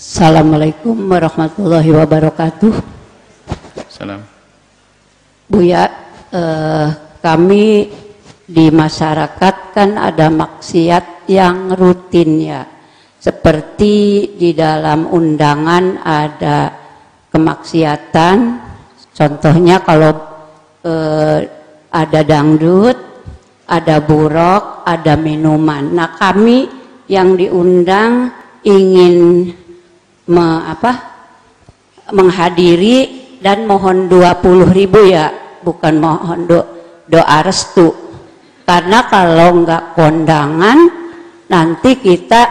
Assalamualaikum warahmatullahi wabarakatuh. Salam. Buya, eh, kami di masyarakat kan ada maksiat yang rutin ya. Seperti di dalam undangan ada kemaksiatan, contohnya kalau eh, ada dangdut, ada buruk, ada minuman. Nah kami yang diundang ingin me, apa, menghadiri dan mohon 20 ribu ya, bukan mohon do, doa restu. Karena kalau nggak kondangan, nanti kita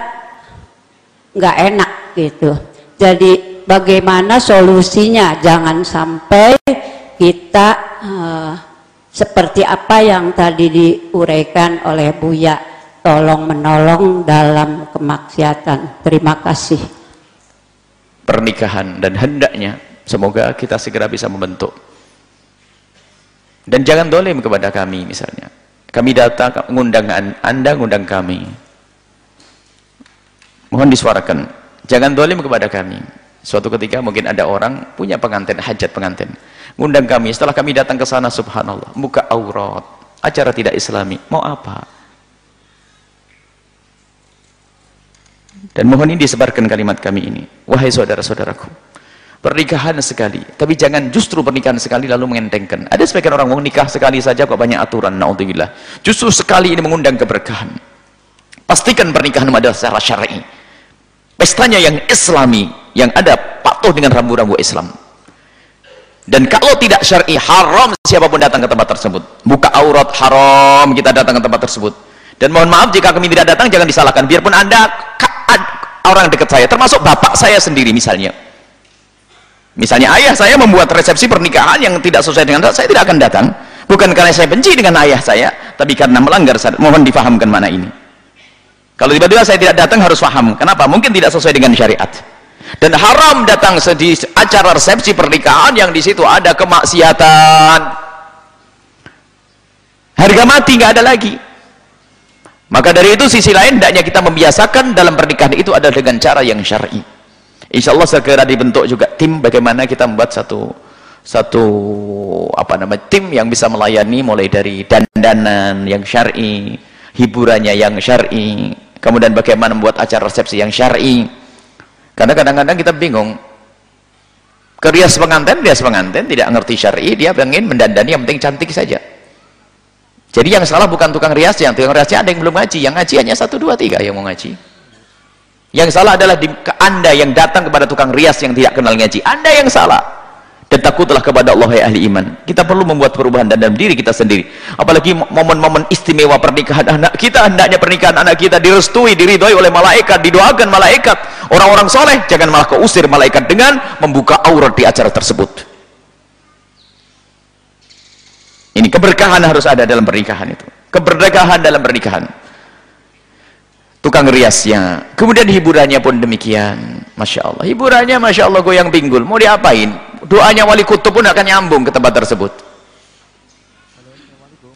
nggak enak gitu. Jadi bagaimana solusinya? Jangan sampai kita uh, seperti apa yang tadi diuraikan oleh Buya, tolong menolong dalam kemaksiatan. Terima kasih. Pernikahan dan hendaknya semoga kita segera bisa membentuk. Dan jangan dolim kepada kami misalnya. Kami datang mengundang Anda, mengundang kami. Mohon disuarakan. Jangan dolim kepada kami. Suatu ketika mungkin ada orang punya pengantin, hajat pengantin. Mengundang kami. Setelah kami datang ke sana, subhanallah. Buka aurat. Acara tidak islami. Mau apa? Dan mohon ini disebarkan kalimat kami ini. Wahai saudara-saudaraku. Pernikahan sekali. Tapi jangan justru pernikahan sekali lalu mengentengkan. Ada sebagian orang mau nikah sekali saja kok banyak aturan. Na'udzubillah. Justru sekali ini mengundang keberkahan. Pastikan pernikahan adalah secara syar'i. Pestanya yang islami. Yang ada patuh dengan rambu-rambu Islam. Dan kalau tidak syar'i haram siapa pun datang ke tempat tersebut. Buka aurat haram kita datang ke tempat tersebut. Dan mohon maaf jika kami tidak datang jangan disalahkan. Biarpun anda orang dekat saya, termasuk bapak saya sendiri misalnya. Misalnya ayah saya membuat resepsi pernikahan yang tidak sesuai dengan saya tidak akan datang. Bukan karena saya benci dengan ayah saya tapi karena melanggar mohon difahamkan mana ini. Kalau tiba-tiba saya tidak datang harus paham kenapa? mungkin tidak sesuai dengan syariat. Dan haram datang di acara resepsi pernikahan yang di situ ada kemaksiatan. Harga mati nggak ada lagi maka dari itu sisi lain hendaknya kita membiasakan dalam pernikahan itu adalah dengan cara yang syar'i Insya Allah segera dibentuk juga tim bagaimana kita membuat satu satu apa namanya tim yang bisa melayani mulai dari dandanan yang syar'i, hiburannya yang syar'i, kemudian bagaimana membuat acara resepsi yang syar'i. Karena kadang-kadang kita bingung. Kerias pengantin, rias pengantin tidak ngerti syar'i, dia ingin mendandani yang penting cantik saja. Jadi yang salah bukan tukang rias, yang tukang riasnya ada yang belum ngaji, yang ngaji hanya satu dua tiga yang mau ngaji. Yang salah adalah di, ke anda yang datang kepada tukang rias yang tidak kenal ngaji. Anda yang salah. Dan takutlah kepada Allah ya ahli iman. Kita perlu membuat perubahan dalam diri kita sendiri. Apalagi momen-momen istimewa pernikahan anak kita. Hendaknya pernikahan anak kita direstui, diridhoi oleh malaikat, didoakan malaikat. Orang-orang soleh, jangan malah keusir malaikat dengan membuka aurat di acara tersebut. Ini keberkahan harus ada dalam pernikahan itu. Keberkahan dalam pernikahan. Tukang riasnya. Kemudian hiburannya pun demikian. Masya Allah. Hiburannya Masya Allah goyang pinggul. Mau diapain? Doanya wali kutub pun akan nyambung ke tempat tersebut.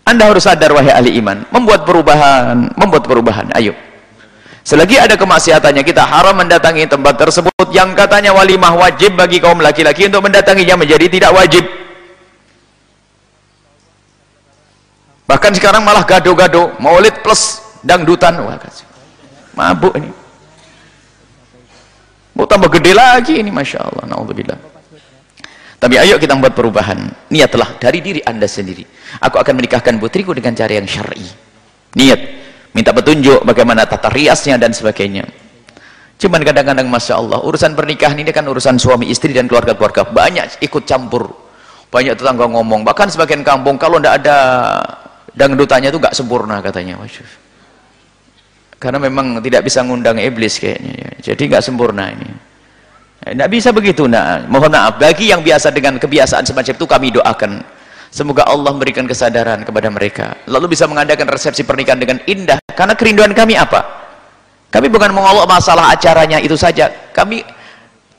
Anda harus sadar wahai ahli iman. Membuat perubahan. Membuat perubahan. Ayo. Selagi ada kemaksiatannya kita haram mendatangi tempat tersebut yang katanya walimah wajib bagi kaum laki-laki untuk mendatanginya menjadi tidak wajib bahkan sekarang malah gado-gado maulid plus dangdutan. Wah kasih. Mabuk ini. Mau tambah gede lagi ini Masya Allah. Na'udzubillah. Tapi ayo kita membuat perubahan. Niatlah dari diri anda sendiri. Aku akan menikahkan putriku dengan cara yang syar'i. Niat. Minta petunjuk bagaimana tata riasnya dan sebagainya. Cuman kadang-kadang Masya Allah urusan pernikahan ini kan urusan suami istri dan keluarga-keluarga. Banyak ikut campur. Banyak tetangga ngomong. Bahkan sebagian kampung kalau tidak ada dangdutannya itu gak sempurna katanya Masya karena memang tidak bisa ngundang iblis kayaknya ya. jadi nggak sempurna ini. Tidak bisa begitu nah mohon maaf bagi yang biasa dengan kebiasaan semacam itu kami doakan. Semoga Allah memberikan kesadaran kepada mereka. Lalu bisa mengadakan resepsi pernikahan dengan indah. Karena kerinduan kami apa? Kami bukan mengolok masalah acaranya itu saja. Kami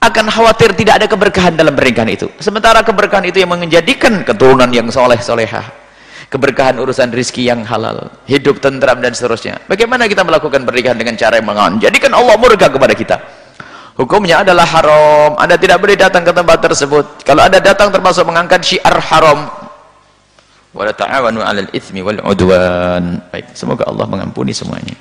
akan khawatir tidak ada keberkahan dalam pernikahan itu. Sementara keberkahan itu yang menjadikan keturunan yang soleh solehah keberkahan urusan rizki yang halal hidup tentram dan seterusnya. Bagaimana kita melakukan pernikahan dengan cara yang mengawan jadikan Allah murka kepada kita. Hukumnya adalah haram. Anda tidak boleh datang ke tempat tersebut. Kalau anda datang termasuk mengangkat syiar haram. Wala ta'awanu 'alal itsmi wal 'udwan. Baik semoga Allah mengampuni semuanya